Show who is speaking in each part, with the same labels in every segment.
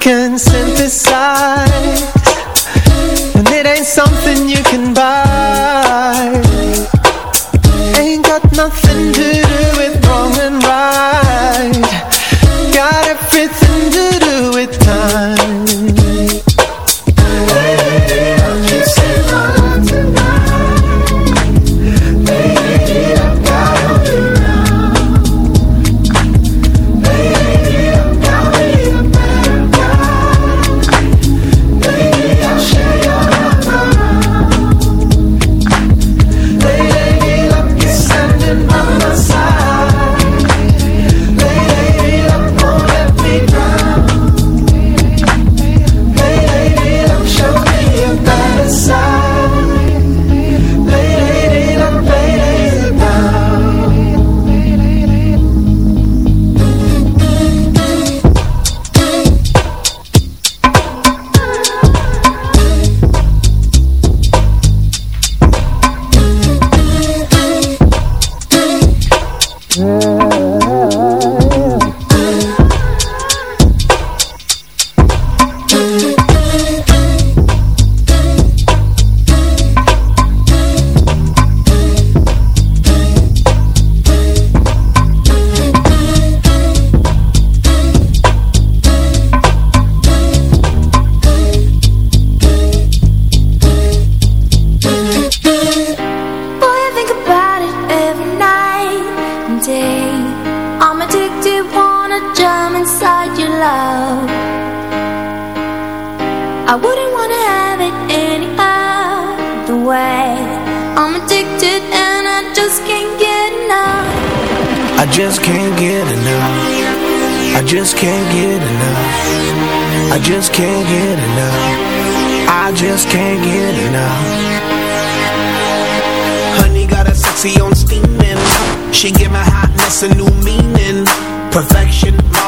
Speaker 1: Can synthesize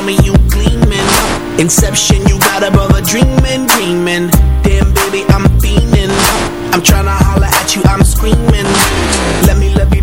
Speaker 1: Perfection, mommy, you gleaming. Inception, you got a brother dreaming, dreaming. Damn, baby, I'm fiending. I'm tryna holler at you, I'm screaming. Let me love you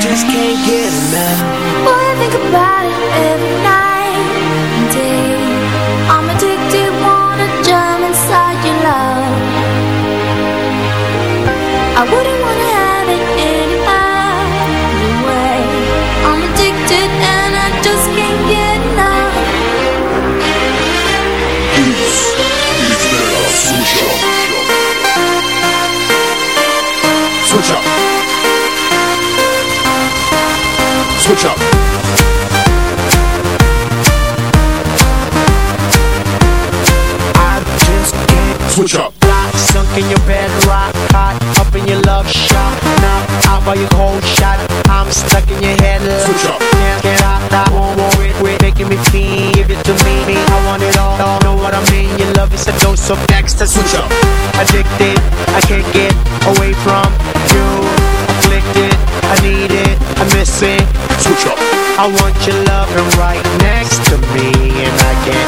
Speaker 2: just can't get enough.
Speaker 3: Boy, I think about it every night
Speaker 2: to
Speaker 4: switch up.
Speaker 2: Addicted, I can't get away from you. Afflicted, I need it, I miss it.
Speaker 4: Switch up.
Speaker 2: I want your love right next to me, and I can't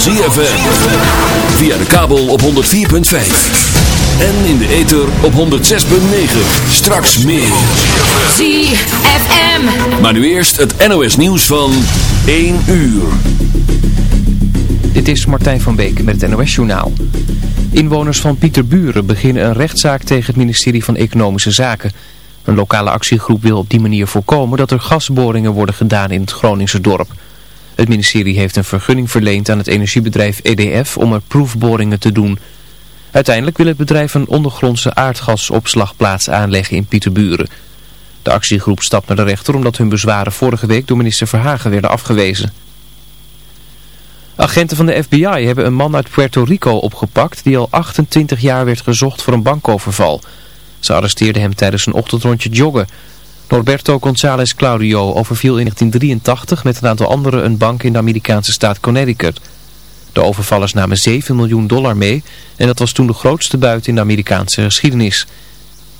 Speaker 4: van ZFM. Via de kabel op 104.5. En in de ether op 106.9. Straks meer.
Speaker 1: ZFM.
Speaker 4: Maar nu eerst het NOS nieuws van 1 uur.
Speaker 5: Dit is Martijn van Beek met het NOS Journaal. Inwoners van Pieterburen beginnen een rechtszaak tegen het ministerie van Economische Zaken. Een lokale actiegroep wil op die manier voorkomen dat er gasboringen worden gedaan in het Groningse dorp. Het ministerie heeft een vergunning verleend aan het energiebedrijf EDF om er proefboringen te doen. Uiteindelijk wil het bedrijf een ondergrondse aardgasopslagplaats aanleggen in Pieterburen. De actiegroep stapt naar de rechter omdat hun bezwaren vorige week door minister Verhagen werden afgewezen. Agenten van de FBI hebben een man uit Puerto Rico opgepakt die al 28 jaar werd gezocht voor een bankoverval. Ze arresteerden hem tijdens een ochtendrondje joggen. Norberto González Claudio overviel in 1983 met een aantal anderen een bank in de Amerikaanse staat Connecticut. De overvallers namen 7 miljoen dollar mee en dat was toen de grootste buit in de Amerikaanse geschiedenis.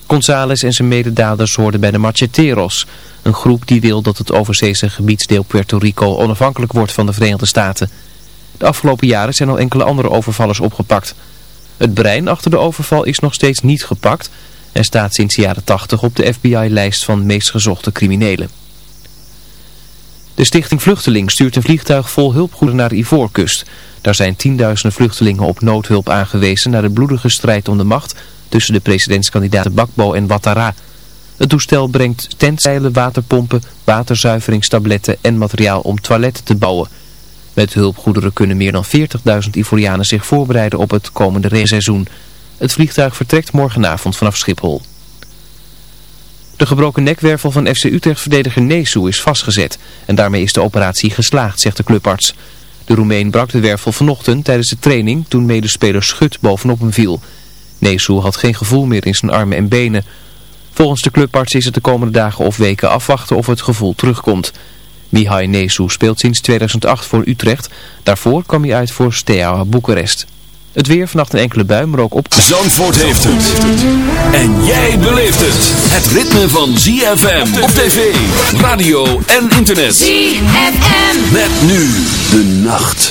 Speaker 5: González en zijn mededaders hoorden bij de Macheteros, een groep die wil dat het overzeese gebiedsdeel Puerto Rico onafhankelijk wordt van de Verenigde Staten. De afgelopen jaren zijn al enkele andere overvallers opgepakt. Het brein achter de overval is nog steeds niet gepakt en staat sinds de jaren 80 op de FBI-lijst van meest gezochte criminelen. De stichting Vluchteling stuurt een vliegtuig vol hulpgoederen naar Ivoorkust. Daar zijn tienduizenden vluchtelingen op noodhulp aangewezen na de bloedige strijd om de macht tussen de presidentskandidaten Bakbo en Ouattara. Het toestel brengt tentzeilen, waterpompen, waterzuiveringstabletten en materiaal om toiletten te bouwen. Met hulpgoederen kunnen meer dan 40.000 Ivorianen zich voorbereiden op het komende reenseizoen. Het vliegtuig vertrekt morgenavond vanaf Schiphol. De gebroken nekwervel van FC Utrecht-verdediger Nesu is vastgezet en daarmee is de operatie geslaagd, zegt de clubarts. De Roemeen brak de wervel vanochtend tijdens de training toen medespeler Schut bovenop hem viel. Nesu had geen gevoel meer in zijn armen en benen. Volgens de clubarts is het de komende dagen of weken afwachten of het gevoel terugkomt. Mihai Nesu speelt sinds 2008 voor Utrecht. Daarvoor kwam hij uit voor Steaua Boekarest. Het weer vannacht een enkele bui, maar ook op...
Speaker 4: Zandvoort heeft het. En jij beleeft het. Het ritme van ZFM op tv, radio en internet.
Speaker 1: ZFM.
Speaker 4: Met nu de nacht.